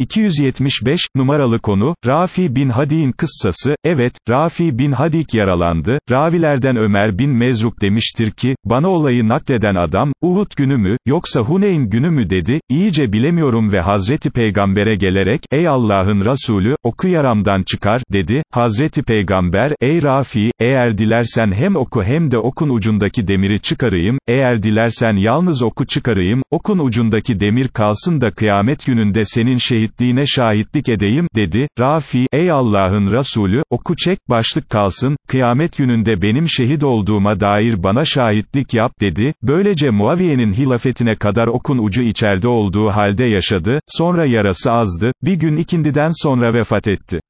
275, numaralı konu, Rafi bin Hadik'in kıssası, evet, Rafi bin Hadik yaralandı, ravilerden Ömer bin Mezruk demiştir ki, bana olayı nakleden adam, Uhud günü mü, yoksa Huneyn günü mü? dedi, iyice bilemiyorum ve Hazreti Peygamber'e gelerek, ey Allah'ın Resulü, oku yaramdan çıkar, dedi, Hazreti Peygamber, ey Rafi, eğer dilersen hem oku hem de okun ucundaki demiri çıkarayım, eğer dilersen yalnız oku çıkarayım, okun ucundaki demir kalsın da kıyamet gününde senin şehitliğine şahitlik edeyim, dedi, Rafi, ey Allah'ın Resulü, oku çek, başlık kalsın, kıyamet gününde benim şehit olduğuma dair bana şahitlik yap, dedi, böylece Muaviye'nin hilafetine kadar okun ucu içeride olduğu halde yaşadı, sonra yarası azdı, bir gün ikindiden sonra vefat etti.